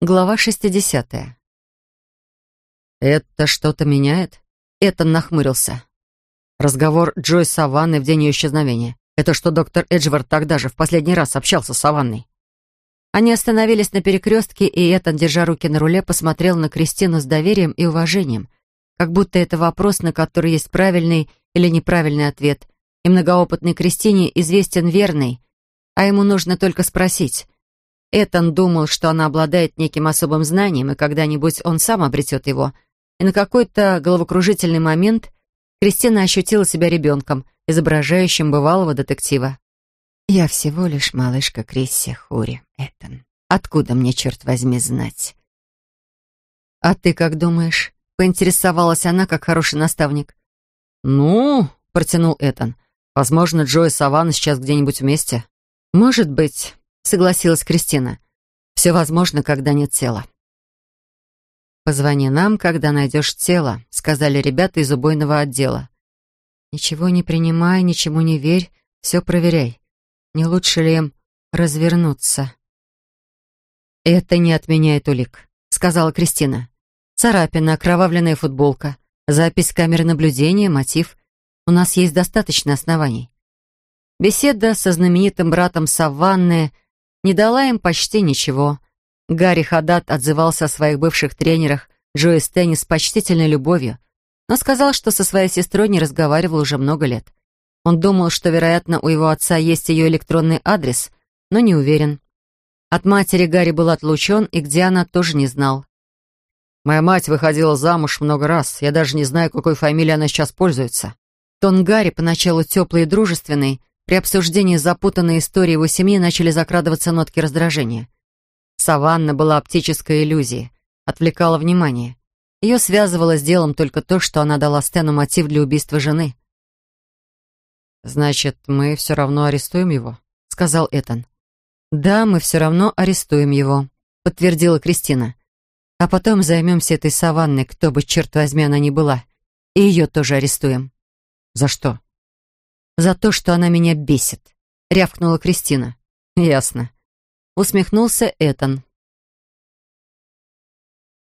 Глава 60. «Это что-то меняет?» Этан нахмурился. Разговор Джой с Саванной в день ее исчезновения. Это что доктор Эджвард тогда же в последний раз общался с Саванной. Они остановились на перекрестке, и Этан, держа руки на руле, посмотрел на Кристину с доверием и уважением, как будто это вопрос, на который есть правильный или неправильный ответ, и многоопытной Кристине известен верный, а ему нужно только спросить, Этан думал, что она обладает неким особым знанием, и когда-нибудь он сам обретет его. И на какой-то головокружительный момент Кристина ощутила себя ребенком, изображающим бывалого детектива. «Я всего лишь малышка Крисси Хури, Этан. Откуда мне, черт возьми, знать?» «А ты как думаешь?» — поинтересовалась она, как хороший наставник. «Ну...» — протянул Этан. «Возможно, Джо и Саванна сейчас где-нибудь вместе». «Может быть согласилась Кристина. «Все возможно, когда нет тела». «Позвони нам, когда найдешь тело», — сказали ребята из убойного отдела. «Ничего не принимай, ничему не верь, все проверяй. Не лучше ли им развернуться?» «Это не отменяет улик», — сказала Кристина. «Царапина, окровавленная футболка, запись камеры наблюдения, мотив. У нас есть достаточно оснований». Беседа со знаменитым братом Саванны — не дала им почти ничего. Гарри Хадат отзывался о своих бывших тренерах Джои Стэнни с почтительной любовью, но сказал, что со своей сестрой не разговаривал уже много лет. Он думал, что, вероятно, у его отца есть ее электронный адрес, но не уверен. От матери Гарри был отлучен, и где она, тоже не знал. «Моя мать выходила замуж много раз. Я даже не знаю, какой фамилией она сейчас пользуется». Тон Гарри, поначалу теплый и дружественный, при обсуждении запутанной истории его семьи начали закрадываться нотки раздражения. Саванна была оптической иллюзией, отвлекала внимание. Ее связывало с делом только то, что она дала Стэну мотив для убийства жены. «Значит, мы все равно арестуем его?» — сказал Этан. «Да, мы все равно арестуем его», — подтвердила Кристина. «А потом займемся этой саванной, кто бы, черт возьми, она ни была. И ее тоже арестуем». «За что?» «За то, что она меня бесит», — рявкнула Кристина. «Ясно». Усмехнулся Этан.